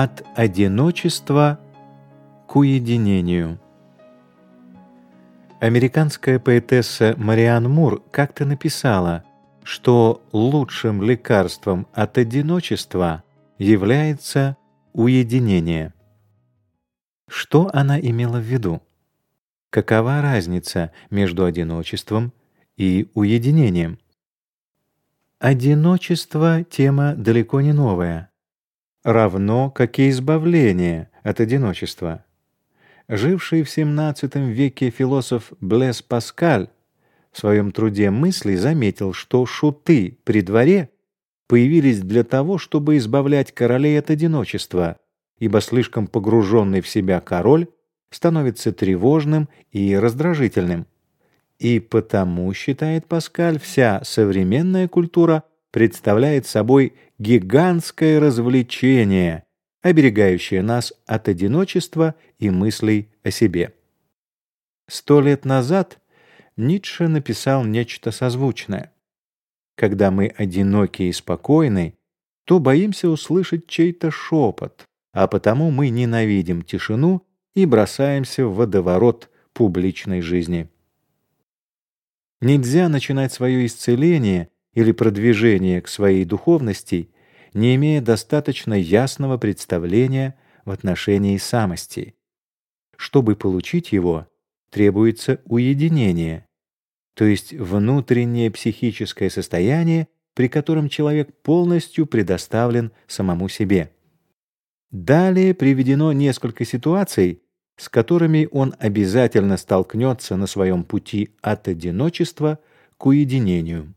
От одиночества к уединению. Американская поэтесса Мариан Мур как-то написала, что лучшим лекарством от одиночества является уединение. Что она имела в виду? Какова разница между одиночеством и уединением? Одиночество тема далеко не новая, равно как и избавление от одиночества. Живший в XVII веке философ Блес Паскаль в своем труде мысли заметил, что шуты при дворе появились для того, чтобы избавлять королей от одиночества, ибо слишком погруженный в себя король становится тревожным и раздражительным. И потому, считает Паскаль, вся современная культура представляет собой гигантское развлечение, оберегающее нас от одиночества и мыслей о себе. Сто лет назад Ницше написал нечто созвучное. Когда мы одиноки и спокойны, то боимся услышать чей-то шепот, а потому мы ненавидим тишину и бросаемся в водоворот публичной жизни. Нельзя начинать свое исцеление или продвижение к своей духовности, не имея достаточно ясного представления в отношении самости. Чтобы получить его, требуется уединение, то есть внутреннее психическое состояние, при котором человек полностью предоставлен самому себе. Далее приведено несколько ситуаций, с которыми он обязательно столкнется на своем пути от одиночества к уединению.